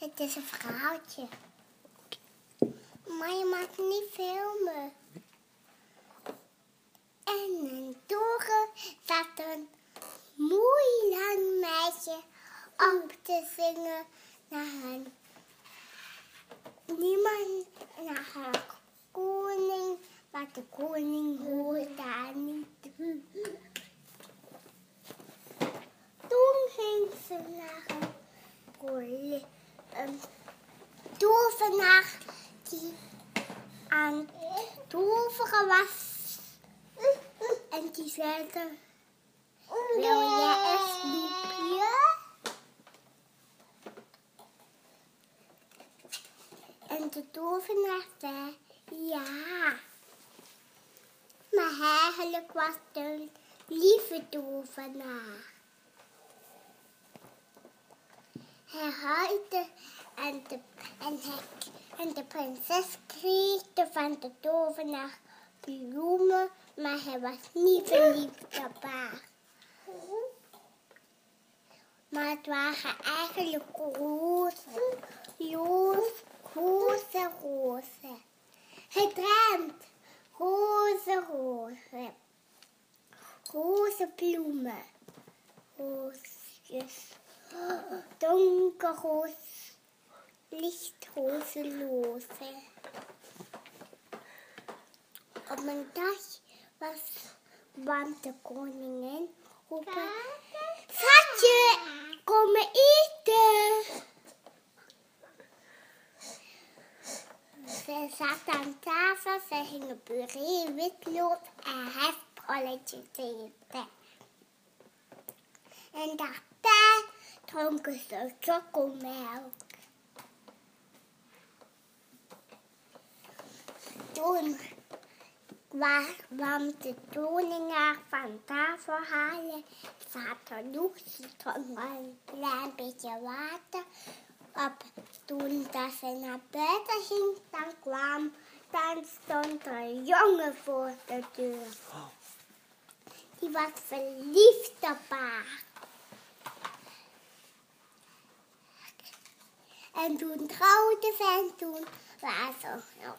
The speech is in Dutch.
Het is een verhaaltje. Maar je mag niet filmen. En een toren staat een mooi lang meisje op te zingen naar een niemand, naar haar koning, maar de koning hoort daar niet. Toen ging ze naar een, kole- een tovenaar die aan toveren was. En die zei, wil jij een snoepje? En de tovenaar zei, ja. Maar eigenlijk was het een lieve tovenaar. Hij huilde en de, en, hij, en de prinses kreeg van de tovenaar bloemen, maar hij was niet verliefd op haar. Maar het waren eigenlijk rozen, roze, roze, roze. Het ruimt roze, roze. Roze bloemen. Roosjes. dunkelrot, lichthosenlose. Und man das, was warmte Koningen rufen, Fatje, kom eten! Ze zat aan tafel, sie ze gingen puree, witlood en heftrolletje eten. En daarbij dronken ze chocomelk. Toen kwa- kwam de koning van tafel halen. Zat er nog, ze dronk een klein beetje water op. Toen dat ze naar buiten ging, dan kwam, dan stond een jongen voor de deur. Die was verliefd op haar. En toen trouwde en toen waren ze nog